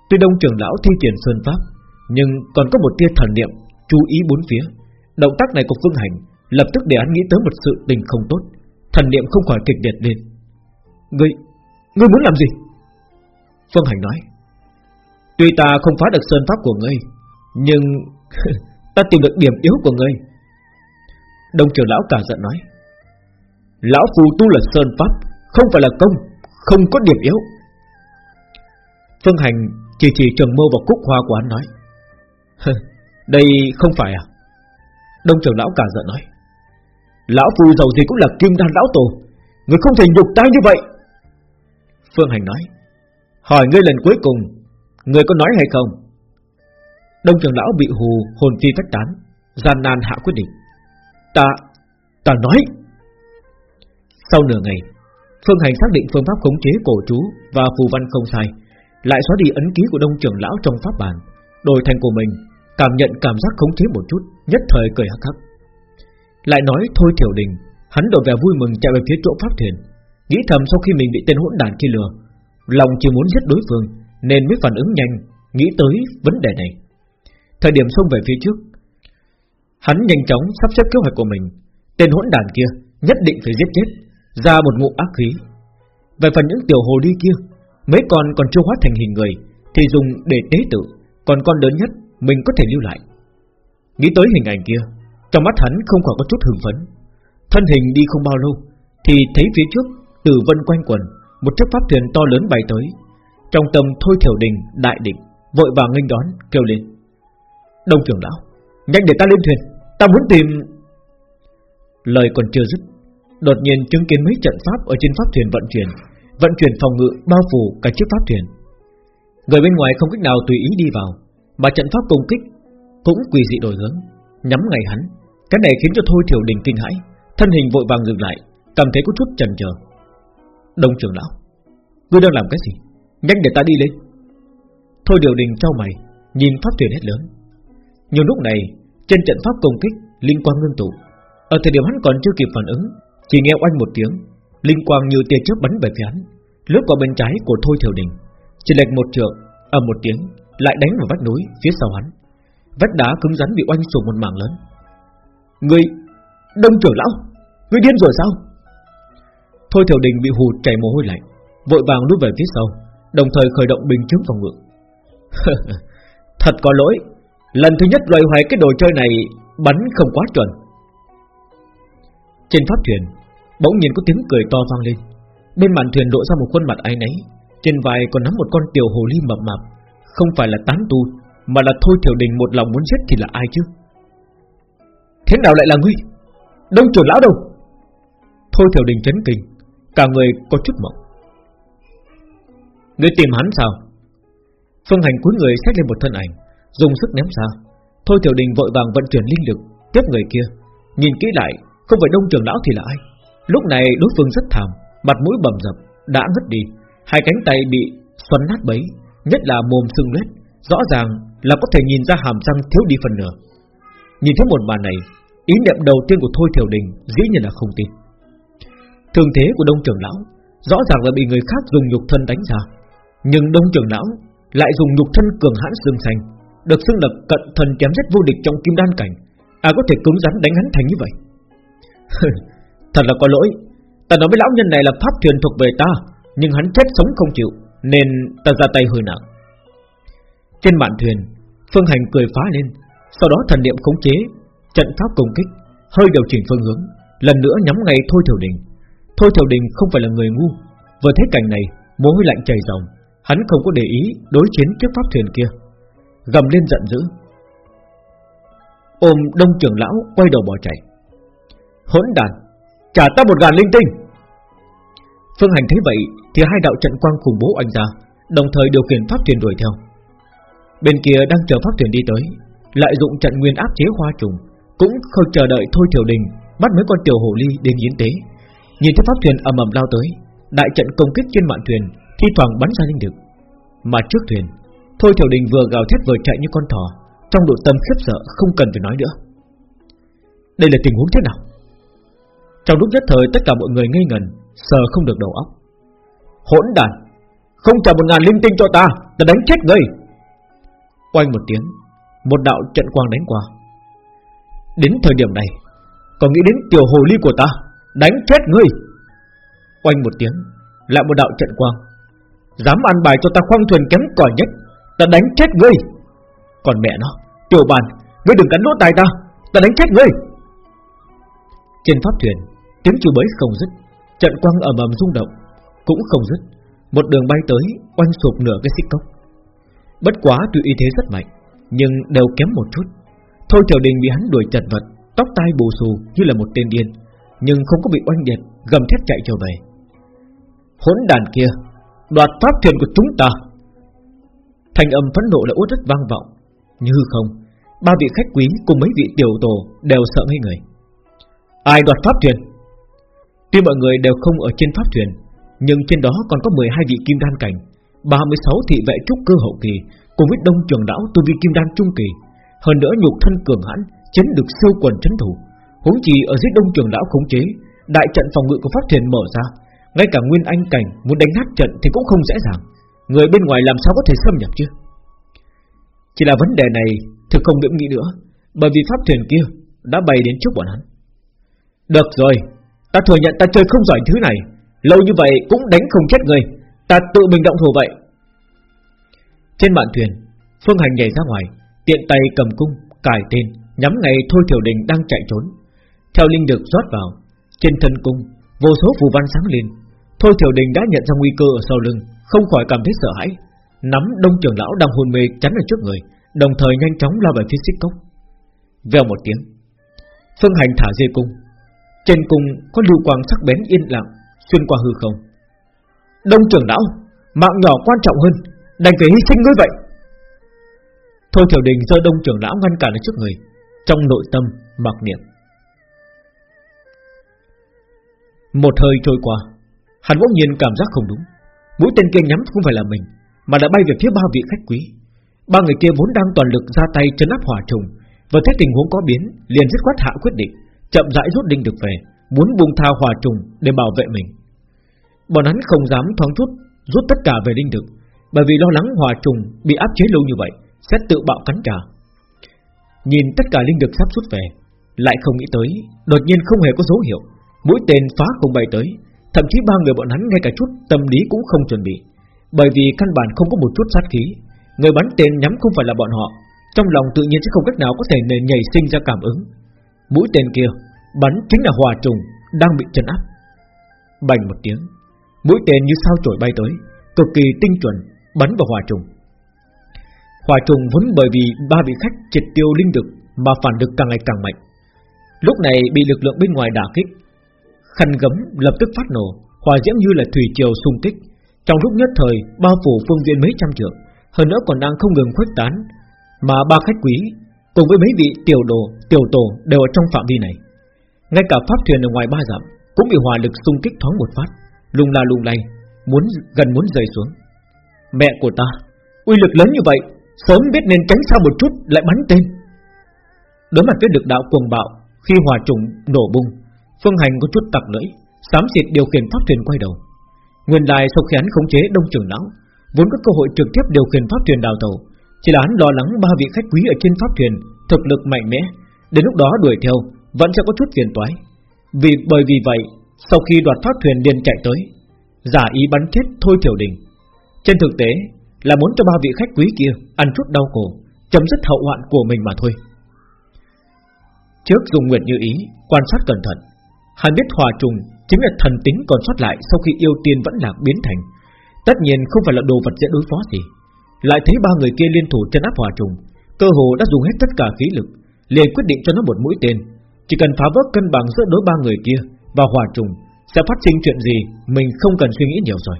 Tuy đông trưởng lão thi triển sơn pháp Nhưng còn có một tia thần niệm Chú ý bốn phía. Động tác này của Phương Hành Lập tức để hắn nghĩ tới một sự tình không tốt Thần niệm không khỏi kịch liệt lên. Ngươi, ngươi muốn làm gì? Phương Hành nói, Tuy ta không phá được sơn pháp của ngươi, Nhưng Ta tìm được điểm yếu của ngươi. Đông trưởng lão cả giận nói, Lão phù tu là sơn pháp, Không phải là công, Không có điểm yếu. Phương Hành chỉ chỉ trường mơ vào cúc hoa của anh nói, Đây không phải à? Đông trưởng lão cả giận nói, Lão phù giàu gì cũng là kim đan lão tổ, Người không thể nhục ta như vậy. Phương Hành nói Hỏi ngươi lần cuối cùng Ngươi có nói hay không? Đông trưởng lão bị hù hồn phi phách tán Gian nan hạ quyết định. Ta, ta nói. Sau nửa ngày Phương Hành xác định phương pháp khống chế cổ chú Và phù văn không sai Lại xóa đi ấn ký của đông trưởng lão trong pháp bản Đổi thành của mình Cảm nhận cảm giác khống chế một chút Nhất thời cười hắc hắc. Lại nói thôi thiểu đình Hắn đổi vẻ vui mừng chạy về phía chỗ pháp thuyền Nghĩ thầm sau khi mình bị tên hỗn đàn kia lừa Lòng chỉ muốn giết đối phương, Nên mới phản ứng nhanh, Nghĩ tới vấn đề này. Thời điểm xông về phía trước, Hắn nhanh chóng sắp xếp kế hoạch của mình. Tên hỗn đàn kia nhất định phải giết chết, Ra một ngụ ác khí. Về phần những tiểu hồ đi kia, Mấy con còn chưa hóa thành hình người, Thì dùng để tế tự, Còn con lớn nhất mình có thể lưu lại. Nghĩ tới hình ảnh kia, Trong mắt hắn không còn có chút hưng phấn. Thân hình đi không bao lâu, Thì thấy phía trước, từ vân quanh quần một chiếc pháp thuyền to lớn bay tới. Trong tâm thôi thiểu đình, đại định, Vội vàng nghênh đón, kêu lên. Đông trưởng lão, Nhanh để ta lên thuyền, Ta muốn tìm. Lời còn chưa dứt, Đột nhiên chứng kiến mấy trận pháp ở trên pháp thuyền vận chuyển Vận chuyển phòng ngự, bao phủ cả chiếc pháp thuyền. Người bên ngoài không cách nào tùy ý đi vào, Mà trận pháp công kích Cũng quỳ dị đổi hướng, Nhắm ngay hắn. Cái này khiến cho Thôi Thiểu Đình kinh hãi, Thân hình vội vàng dừng lại, Cảm thấy có chút chần chờ. Đông trưởng lão. Ngươi đang làm cái gì? Nhanh để ta đi lên. Thôi Điều Đình trao mày, Nhìn pháp thuyền hết lớn. Nhiều lúc này, Trên trận pháp công kích, Linh quang ngưng tụ. Ở thời điểm hắn còn chưa kịp phản ứng Chỉ nghe oanh một tiếng, Linh quang như tia chớp bắn về phía hắn, Lướt qua bên trái của Thôi Thiểu Đình. Chỉ lệch một trượng ở một tiếng, Lại đánh vào vách núi phía sau hắn. Vách đá cứng rắn bị oanh sụp một mảng lớn. Người, Đông trưởng lão ngươi điên rồi sao? Thôi Thiểu Đình bị hù chảy mồ hôi lạnh, Vội vàng lùi về phía sau, Đồng thời khởi động bình chứng phòng ngự. Thật có lỗi, Lần thứ nhất loại hoài cái đồ chơi này Bắn không quá chuẩn. Trên pháp thuyền, Bỗng nhiên có tiếng cười to vang lên. Bên màn thuyền lộ ra một khuôn mặt ai nấy Trên vai còn nắm một con tiểu hồ ly mập mạp, Không phải là tán tu, Mà là thôi thiểu đình một lòng muốn giết thì là ai chứ? Thế nào lại là ngươi? Đông trưởng lão đâu Thôi thiểu đình chấn kinh Cả người có chút mộng người tìm hắn sao Phương hành cuối người xét lên một thân ảnh dùng sức ném ra. Thôi Tiểu Đình vội vàng vận chuyển linh lực tiếp người kia, nhìn kỹ lại, không phải Đông Trường lão thì là ai? Lúc này đối phương rất thảm, mặt mũi bầm dập, đã ngất đi, hai cánh tay bị xoắn nát bấy, nhất là mồm sưng lết, rõ ràng là có thể nhìn ra hàm răng thiếu đi phần nửa. Nhìn thấy một màn này, ý niệm đầu tiên của Thôi Thiểu Đình dĩ nhiên là không tin. Thường thế của Đông trưởng lão rõ ràng là bị người khác dùng nhục thân đánh ra, nhưng Đông trưởng lão lại dùng nhục thân cường hãn xương xanh được xưng lập cận thần chém giết vô địch trong kim đan cảnh, à có thể cứng rắn đánh hắn thành như vậy. Thật là có lỗi, ta nói với lão nhân này là pháp thuyền thuộc về ta, nhưng hắn chết sống không chịu, nên ta ra tay hơi nặng. Trên bản thuyền, Phương Hành cười phá lên, sau đó thần niệm khống chế, trận pháp công kích, hơi điều chỉnh phương hướng, lần nữa nhắm ngay Thôi Thiểu Đình. Thôi Thiểu Đình không phải là người ngu, Vừa thấy cảnh này Mồ hôi lạnh chảy ròng Hắn không có để ý đối chiến trước pháp thuyền kia. Gầm lên giận dữ. Ôm đông trưởng lão Quay đầu bỏ chạy. Hỗn đàn Trả ta một gàn linh tinh. Phương Hành thấy vậy Thì hai đạo trận quang khủng bố anh ra Đồng thời điều khiển pháp thuyền đuổi theo. Bên kia đang chờ pháp thuyền đi tới Lại dụng trận nguyên áp chế hoa trùng Cũng không chờ đợi thôi triều đình Bắt mấy con tiểu hồ ly đến yến tế. Nhìn thấy pháp thuyền ầm ầm lao tới, Đại trận công kích trên mạn thuyền Thi thoảng bắn ra linh lực. Mà trước thuyền, Thôi Thiểu đình vừa gào thét vừa chạy như con thỏ, Trong độ tâm khiếp sợ, không cần phải nói nữa. Đây là tình huống thế nào? Trong lúc nhất thời, tất cả mọi người ngây ngần Sờ không được đầu óc. Hỗn đàn, Không trả một ngàn linh tinh cho ta Ta đánh chết ngươi. Quanh một tiếng, Một đạo trận quang đánh qua. Đến thời điểm này, Còn nghĩ đến tiểu hồ ly của ta. Đánh chết ngươi. Quanh một tiếng, Lại một đạo trận quang. Dám ăn bài cho ta khoang thuyền kém cỏi nhất, Ta đánh chết ngươi. Còn mẹ nó, Tiểu bàn, Ngươi đừng cắn lỗ tai ta Ta đánh chết ngươi. Trên pháp thuyền, Tiếng chửi bới không dứt, Trận quang ầm ầm rung động. Cũng không dứt, Một đường bay tới, Oanh sụp nửa cái xích cốc. Bất quá tuy y thế rất mạnh, Nhưng đều kém một chút. Thôi Tiểu Đình bị hắn đuổi chật vật, Tóc tai bù xù như là một tên điên. Nhưng không có bị oanh liệt, Gầm thét chạy trở về. Hỗn đàn kia, Đoạt pháp thuyền của chúng ta. Thành âm phẫn nộ đã uất rất vang vọng. Như không, Ba vị khách quý cùng mấy vị tiểu tổ Đều sợ ngây người. Ai đoạt pháp thuyền Tuy mọi người đều không ở trên pháp thuyền Nhưng trên đó còn có 12 vị kim đan cảnh 36 thị vệ trúc cơ hậu kỳ Cùng với đông trường lão tu vi kim đan trung kỳ, Hơn nữa nhục thân cường hãn, chiến được siêu quần chấn thủ. Huống chi ở dưới đông trường lão khống chế Đại trận phòng ngự của pháp thuyền mở ra Ngay cả nguyên anh cảnh muốn đánh nát trận Thì cũng không dễ dàng. Người bên ngoài làm sao có thể xâm nhập chứ? Chỉ là vấn đề này Thực không ngẫm nghĩ nữa Bởi vì pháp thuyền kia đã bay đến trước bọn hắn. Được rồi Ta thừa nhận ta chơi không giỏi thứ này Lâu như vậy cũng đánh không chết người Ta tự mình động thủ vậy. Trên mạn thuyền Phương Hành nhảy ra ngoài Tiện tay cầm cung, cài tên Nhắm ngay Thôi Thiểu Đình đang chạy trốn. Theo linh được rót vào Trên thân cung, vô số phù văn sáng lên. Thôi Thiểu Đình đã nhận ra nguy cơ ở sau lưng Không khỏi cảm thấy sợ hãi. Nắm đông trưởng lão đang hôn mê chắn ở trước người Đồng thời nhanh chóng lao về phía xích cốc. Vèo một tiếng Phương Hành thả dây cung. Trên cung có lưu quang sắc bén yên lặng Xuyên qua hư không. Đông trưởng lão Mạng nhỏ quan trọng hơn Đành phải hy sinh ngươi vậy. Thôi Thiểu Đình do đông trưởng lão ngăn cản ở trước người Trong nội tâm mặc niệm. Một hơi trôi qua Hắn bỗng nhiên cảm giác không đúng Mũi tên kia nhắm không phải là mình Mà đã bay về phía ba vị khách quý Ba người kia vốn đang toàn lực ra tay chấn áp hỏa trùng Và thấy tình huống có biến Liền dứt khoát hạ quyết định chậm rãi rút đinh được về, muốn buông tha hòa trùng để bảo vệ mình. Bọn hắn không dám thoáng chút rút tất cả về đinh được, bởi vì lo lắng hòa trùng bị áp chế lâu như vậy sẽ tự bạo cắn trả. Nhìn tất cả linh được sắp rút về, lại không nghĩ tới, đột nhiên không hề có dấu hiệu, mũi tên phá không bay tới, thậm chí ba người bọn hắn ngay cả chút tâm lý cũng không chuẩn bị, bởi vì căn bản không có một chút sát khí, người bắn tên nhắm không phải là bọn họ, trong lòng tự nhiên sẽ không cách nào có thể nề nhảy sinh ra cảm ứng, Mũi tên kia bắn chính là hòa trùng đang bị chấn áp. Bành một tiếng, mũi tên như sao chổi bay tới, cực kỳ tinh chuẩn bắn vào hòa trùng. Hòa trùng vốn bởi vì ba vị khách triệt tiêu linh lực mà phản lực càng ngày càng mạnh. Lúc này bị lực lượng bên ngoài đả kích, khăn gấm lập tức phát nổ, hòa diễm như là thủy triều xung kích, trong lúc nhất thời bao phủ phương viên mấy trăm trượng, hơn nữa còn đang không ngừng khuếch tán, mà ba khách quý cùng với mấy vị tiểu đồ, tiểu tổ đều ở trong phạm vi này. Ngay cả pháp thuyền ở ngoài ba dặm cũng bị hỏa lực xung kích thoáng một phát, lung la lung lay, muốn gần muốn rơi xuống. Mẹ của ta, uy lực lớn như vậy, sớm biết nên tránh xa một chút lại bắn tên. Đối mặt với được đạo cuồng bạo, khi hỏa trùng nổ bung, Phương Hành có chút tặc lưỡi, sám xịt điều khiển pháp thuyền quay đầu. Nguyên lai sau khi hắn khống chế đông trưởng lão, vốn có cơ hội trực tiếp điều khiển pháp thuyền đào tàu, chỉ là hắn lo lắng ba vị khách quý ở trên pháp thuyền thực lực mạnh mẽ, đến lúc đó đuổi theo vẫn sẽ có chút phiền toái. Vì bởi vì vậy, sau khi đoạt pháp thuyền liền chạy tới, giả ý bắn chết thôi Thiểu Đình. Trên thực tế là muốn cho ba vị khách quý kia ăn chút đau khổ, chấm dứt hậu hoạn của mình mà thôi. Trước dùng nguyệt như ý quan sát cẩn thận, hắn biết hòa trùng Chính là thần tính còn sót lại Sau khi yêu tiên vẫn lạc biến thành. Tất nhiên không phải là đồ vật dễ đối phó gì. Lại thấy ba người kia liên thủ chân áp hòa trùng Cơ hồ đã dùng hết tất cả khí lực liền quyết định cho nó một mũi tên. Chỉ cần phá vỡ cân bằng giữa đối ba người kia Và hòa trùng Sẽ phát sinh chuyện gì Mình không cần suy nghĩ nhiều rồi.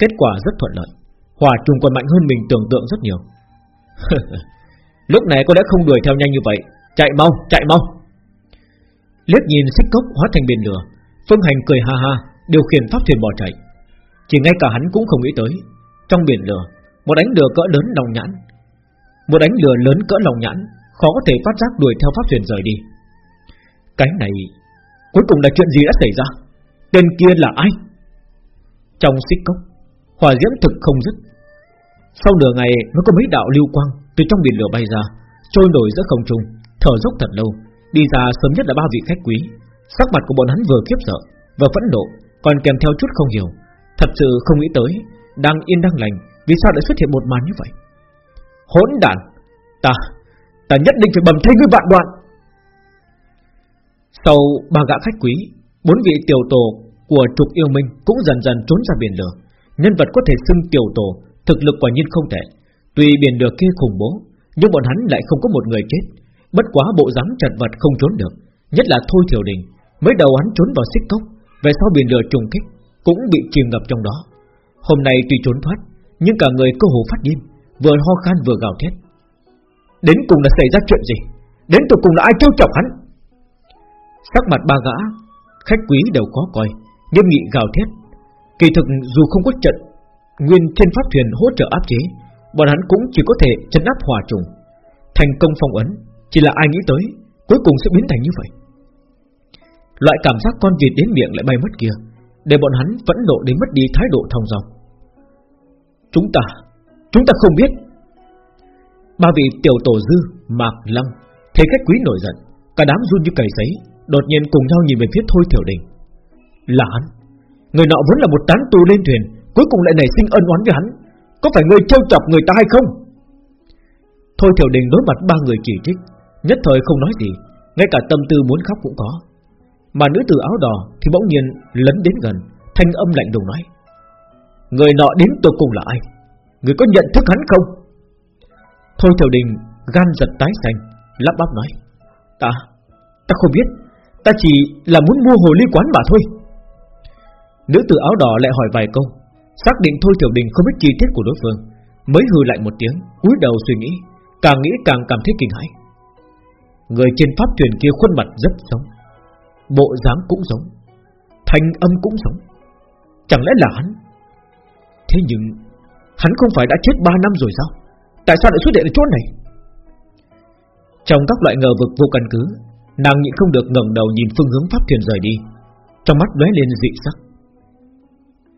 Kết quả rất thuận lợi Hòa trùng còn mạnh hơn mình tưởng tượng rất nhiều. Lúc này có lẽ không đuổi theo nhanh như vậy. Chạy mau, chạy mau. Liếc nhìn xích cốc hóa thành biển lửa, Phương Hành cười ha ha, Điều khiển pháp thuyền bỏ chạy. Chỉ ngay cả hắn cũng không nghĩ tới, Trong biển lửa, Một ánh lửa cỡ lớn lòng nhãn. Một ánh lửa lớn cỡ lòng nhãn, Khó có thể phát giác đuổi theo pháp thuyền rời đi. Cái này, Cuối cùng là chuyện gì đã xảy ra? Tên kia là ai? Trong xích cốc, Hỏa diễm thực không dứt. Sau nửa ngày nó có mấy đạo lưu quang Từ trong biển lửa bay ra, Trôi nổi giữa không trung, Thở dốc thật lâu. Đi ra sớm nhất là ba vị khách quý. Sắc mặt của bọn hắn vừa khiếp sợ Vừa phẫn nộ, Còn kèm theo chút không hiểu. Thật sự không nghĩ tới, Đang yên đang lành, Vì sao lại xuất hiện một màn như vậy? Hỗn đản, Ta Ta nhất định phải bầm thay ngươi vạn đoạn. Sau ba gã khách quý, Bốn vị tiểu tổ của trục yêu minh Cũng dần dần trốn ra biển lửa. Nhân vật có thể xưng tiểu tổ, Thực lực quả nhiên không tệ. Tuy biển lửa kia khủng bố, Nhưng bọn hắn lại không có một người chết. Bất quá bộ dáng chật vật không trốn được. Nhất là Thôi Thiểu Đình, Mới đầu hắn trốn vào xích cốc Về sau biển lửa trùng kích, Cũng bị chìm ngập trong đó. Hôm nay tuy trốn thoát, Nhưng cả người cơ hồ phát điên, Vừa ho khan vừa gào thét. Đến cùng là xảy ra chuyện gì? Đến tụi cùng là ai trêu chọc hắn? Sắc mặt ba gã, Khách quý đều có coi, Nghiêm nghị gào thét. Kỳ thực dù không có trận Nguyên trên pháp thuyền hỗ trợ áp chế, Bọn hắn cũng chỉ có thể chấn áp hòa trùng. Thành công phong ấn chỉ là ai nghĩ tới, Cuối cùng sẽ biến thành như vậy. Loại cảm giác con vịt đến miệng lại bay mất kia, Để bọn hắn vẫn nộ đến mất đi thái độ thông dòng Chúng ta Chúng ta không biết. Ba vị tiểu tổ dư, Mạc Lăng, Thế khách quý nổi giận, Cả đám run như cầy giấy Đột nhiên cùng nhau nhìn về phía Thôi thiểu Đình. Là hắn, Người nọ vốn là một tán tù lên thuyền, Cuối cùng lại nảy sinh ân oán với hắn. Có phải người trêu chọc người ta hay không? Thôi thiểu Đình đối mặt ba người chỉ trích Nhất thời không nói gì Ngay cả tâm tư muốn khóc cũng có. Mà nữ tử áo đỏ thì bỗng nhiên lấn đến gần Thanh âm lạnh lùng nói Người nọ đến tôi cùng là ai? Người có nhận thức hắn không? Thôi Tiểu Đình gan giật tái xanh Lắp bắp nói Ta, ta không biết Ta chỉ là muốn mua hồ ly quán mà thôi. Nữ tử áo đỏ lại hỏi vài câu Xác định Thôi Tiểu Đình không biết chi tiết của đối phương Mới hừ lại một tiếng cúi đầu suy nghĩ Càng nghĩ càng cảm thấy kinh hãi. Người trên pháp thuyền kia khuôn mặt rất giống. Bộ dáng cũng giống. Thanh âm cũng giống. Chẳng lẽ là hắn? Thế nhưng, Hắn không phải đã chết 3 năm rồi sao? Tại sao lại xuất hiện ở chỗ này? Trong các loại ngờ vực vô căn cứ, Nàng nhịn không được ngẩng đầu nhìn phương hướng pháp thuyền rời đi. Trong mắt lóe lên dị sắc.